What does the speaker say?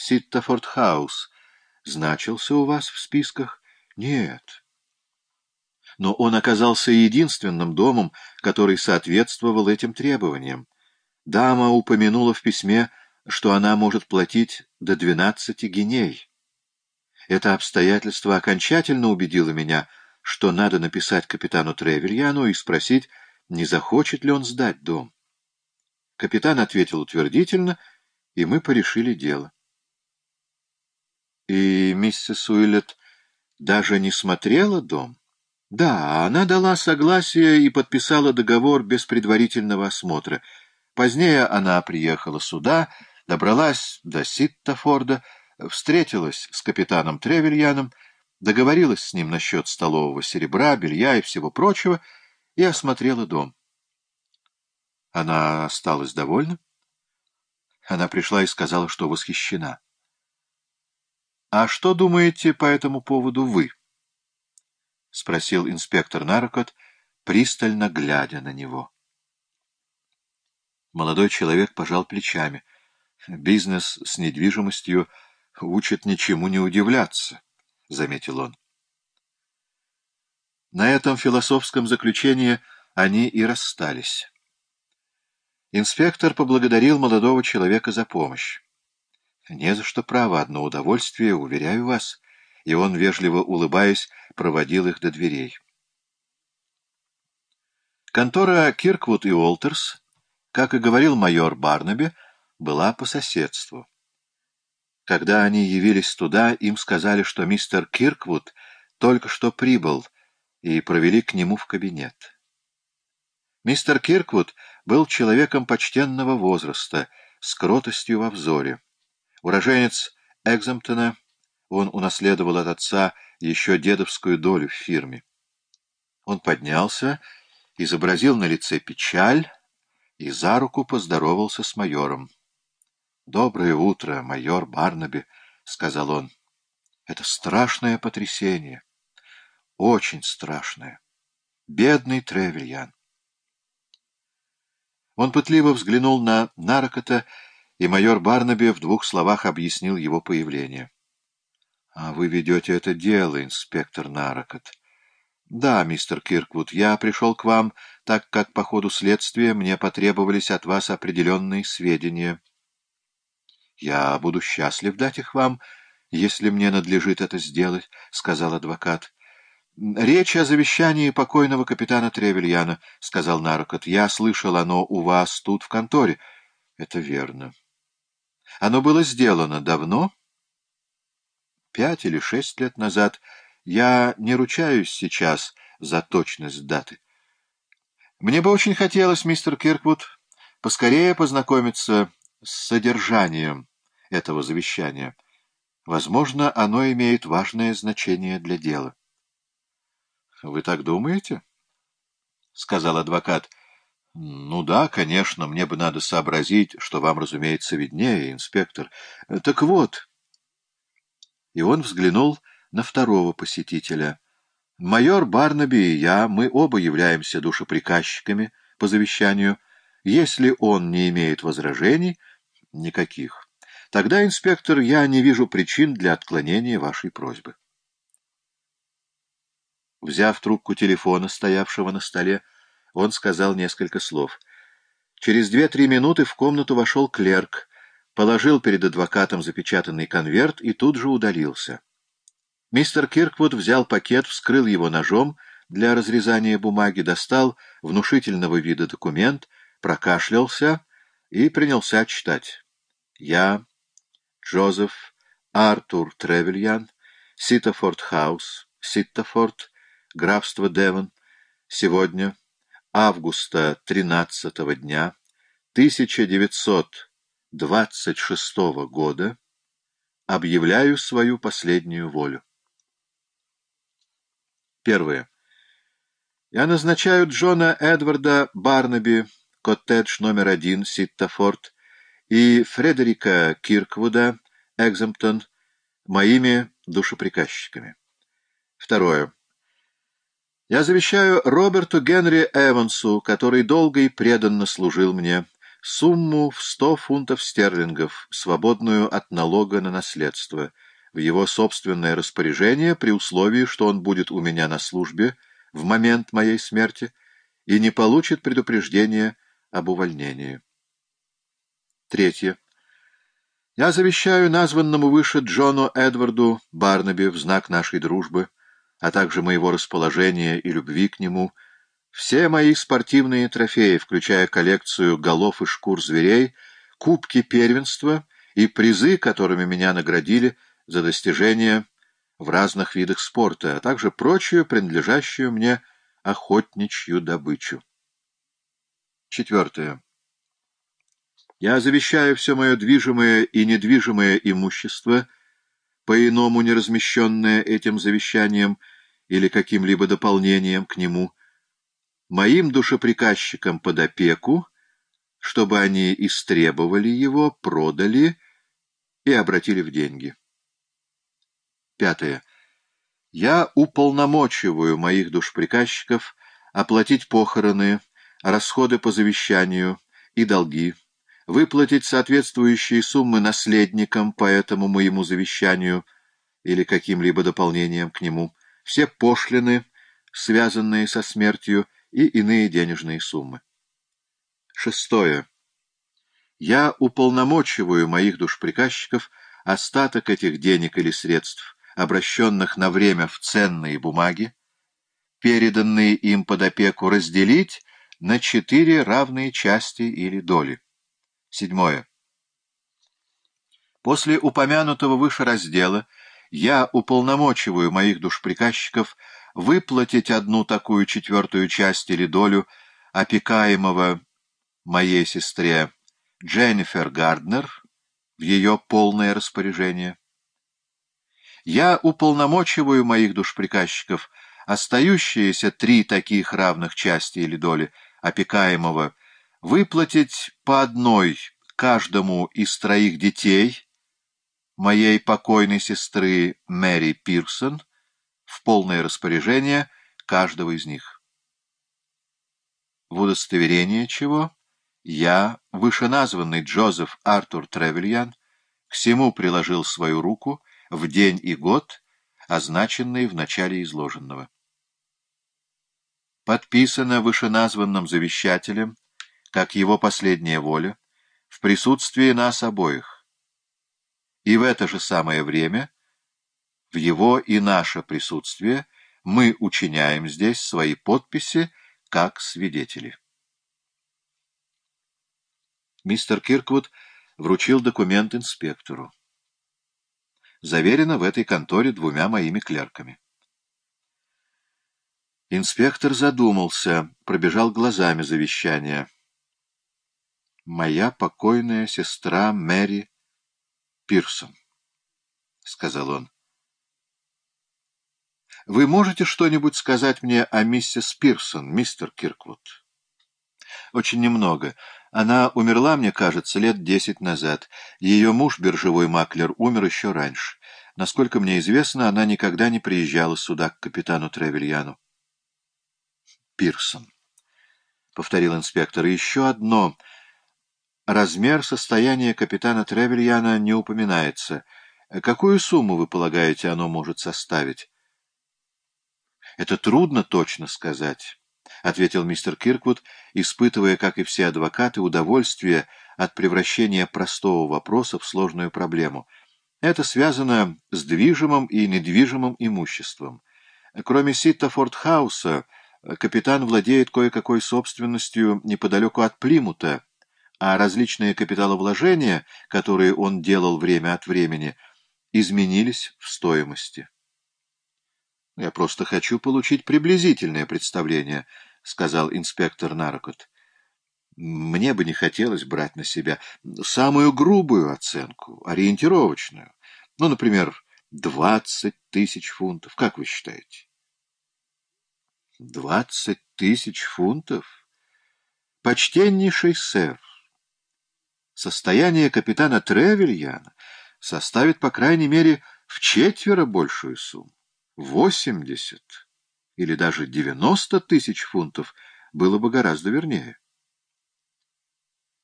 Ситтафорд-хаус значился у вас в списках? Нет. Но он оказался единственным домом, который соответствовал этим требованиям. Дама упомянула в письме, что она может платить до двенадцати гиней. Это обстоятельство окончательно убедило меня, что надо написать капитану Тревельяну и спросить, не захочет ли он сдать дом. Капитан ответил утвердительно, и мы порешили дело. И миссис Уиллет даже не смотрела дом? Да, она дала согласие и подписала договор без предварительного осмотра. Позднее она приехала сюда, добралась до Ситтафорда, встретилась с капитаном Тревельяном, договорилась с ним насчет столового серебра, белья и всего прочего и осмотрела дом. Она осталась довольна? Она пришла и сказала, что восхищена. — А что думаете по этому поводу вы? — спросил инспектор Наркот, пристально глядя на него. Молодой человек пожал плечами. Бизнес с недвижимостью учит ничему не удивляться, — заметил он. На этом философском заключении они и расстались. Инспектор поблагодарил молодого человека за помощь. «Не за что, право, одно удовольствие, уверяю вас», и он, вежливо улыбаясь, проводил их до дверей. Контора Кирквуд и Уолтерс, как и говорил майор Барнаби, была по соседству. Когда они явились туда, им сказали, что мистер Кирквуд только что прибыл, и провели к нему в кабинет. Мистер Кирквуд был человеком почтенного возраста, с кротостью во взоре. Уроженец Экземптона, он унаследовал от отца еще дедовскую долю в фирме. Он поднялся, изобразил на лице печаль и за руку поздоровался с майором. «Доброе утро, майор Барнаби», — сказал он. «Это страшное потрясение, очень страшное. Бедный Тревельян». Он пытливо взглянул на Нарокота, и майор Барнаби в двух словах объяснил его появление. — А вы ведете это дело, инспектор Нарокот. — Да, мистер Кирквуд, я пришел к вам, так как по ходу следствия мне потребовались от вас определенные сведения. — Я буду счастлив дать их вам, если мне надлежит это сделать, — сказал адвокат. «Речь о завещании покойного капитана Тревельяна», — сказал Наркот. «Я слышал, оно у вас тут в конторе». «Это верно». «Оно было сделано давно?» «Пять или шесть лет назад. Я не ручаюсь сейчас за точность даты». «Мне бы очень хотелось, мистер Кирквуд, поскорее познакомиться с содержанием этого завещания. Возможно, оно имеет важное значение для дела». — Вы так думаете? — сказал адвокат. — Ну да, конечно, мне бы надо сообразить, что вам, разумеется, виднее, инспектор. Так вот... И он взглянул на второго посетителя. Майор Барнаби и я, мы оба являемся душеприказчиками по завещанию. Если он не имеет возражений, никаких. Тогда, инспектор, я не вижу причин для отклонения вашей просьбы. Взяв трубку телефона, стоявшего на столе, он сказал несколько слов. Через две-три минуты в комнату вошел клерк, положил перед адвокатом запечатанный конверт и тут же удалился. Мистер Кирквуд взял пакет, вскрыл его ножом для разрезания бумаги, достал внушительного вида документ, прокашлялся и принялся читать. «Я, Джозеф Артур Тревельян, Ситофорд Хаус, Ситтофорд, графство Девон, сегодня, августа 13 дня 1926 года, объявляю свою последнюю волю. Первое. Я назначаю Джона Эдварда Барнаби, коттедж номер один, Ситтафорд, и Фредерика Кирквуда, Экземптон, моими душеприказчиками. Второе. Я завещаю Роберту Генри Эвансу, который долго и преданно служил мне, сумму в сто фунтов стерлингов, свободную от налога на наследство, в его собственное распоряжение при условии, что он будет у меня на службе в момент моей смерти и не получит предупреждения об увольнении. Третье. Я завещаю названному выше Джону Эдварду Барнаби в знак нашей дружбы, а также моего расположения и любви к нему, все мои спортивные трофеи, включая коллекцию голов и шкур зверей, кубки первенства и призы, которыми меня наградили за достижения в разных видах спорта, а также прочую, принадлежащую мне охотничью добычу. Четвертое. Я завещаю все мое движимое и недвижимое имущество, по-иному не размещенное этим завещанием или каким-либо дополнением к нему, моим душеприказчикам под опеку, чтобы они истребовали его, продали и обратили в деньги. Пятое. Я уполномочиваю моих душеприказчиков оплатить похороны, расходы по завещанию и долги, выплатить соответствующие суммы наследникам по этому моему завещанию или каким-либо дополнением к нему, все пошлины, связанные со смертью, и иные денежные суммы. Шестое. Я уполномочиваю моих душприказчиков остаток этих денег или средств, обращенных на время в ценные бумаги, переданные им под опеку, разделить на четыре равные части или доли. Седьмое. После упомянутого выше раздела я уполномочиваю моих душприказчиков выплатить одну такую четвертую часть или долю опекаемого моей сестре Дженнифер Гарднер в ее полное распоряжение. Я уполномочиваю моих душприказчиков остающиеся три таких равных части или доли опекаемого выплатить по одной каждому из троих детей моей покойной сестры Мэри Пирсон в полное распоряжение каждого из них. В удостоверение чего я, вышеназванный Джозеф Артур Тревельян, к всему приложил свою руку в день и год, означенные в начале изложенного. Подписано вышеназванным завещателем как его последняя воля, в присутствии нас обоих. И в это же самое время, в его и наше присутствие, мы учиняем здесь свои подписи как свидетели. Мистер Кирквуд вручил документ инспектору. Заверено в этой конторе двумя моими клерками. Инспектор задумался, пробежал глазами завещание моя покойная сестра Мэри Пирсон, — сказал он. — Вы можете что-нибудь сказать мне о миссис Пирсон, мистер Кирквуд? — Очень немного. Она умерла, мне кажется, лет десять назад. Ее муж, биржевой маклер, умер еще раньше. Насколько мне известно, она никогда не приезжала сюда к капитану Тревельяну. — Пирсон, — повторил инспектор, — еще одно... Размер состояния капитана Тревельяна не упоминается. Какую сумму, вы полагаете, оно может составить? Это трудно точно сказать, — ответил мистер Кирквуд, испытывая, как и все адвокаты, удовольствие от превращения простого вопроса в сложную проблему. Это связано с движимым и недвижимым имуществом. Кроме Ситтафорд-хауса, капитан владеет кое-какой собственностью неподалеку от Плимута, а различные капиталовложения, которые он делал время от времени, изменились в стоимости. «Я просто хочу получить приблизительное представление», — сказал инспектор Наркот. «Мне бы не хотелось брать на себя самую грубую оценку, ориентировочную. Ну, например, двадцать тысяч фунтов. Как вы считаете?» «Двадцать тысяч фунтов? Почтеннейший сэр!» Состояние капитана Тревельяна составит, по крайней мере, в четверо большую сумму. Восемьдесят или даже девяносто тысяч фунтов было бы гораздо вернее.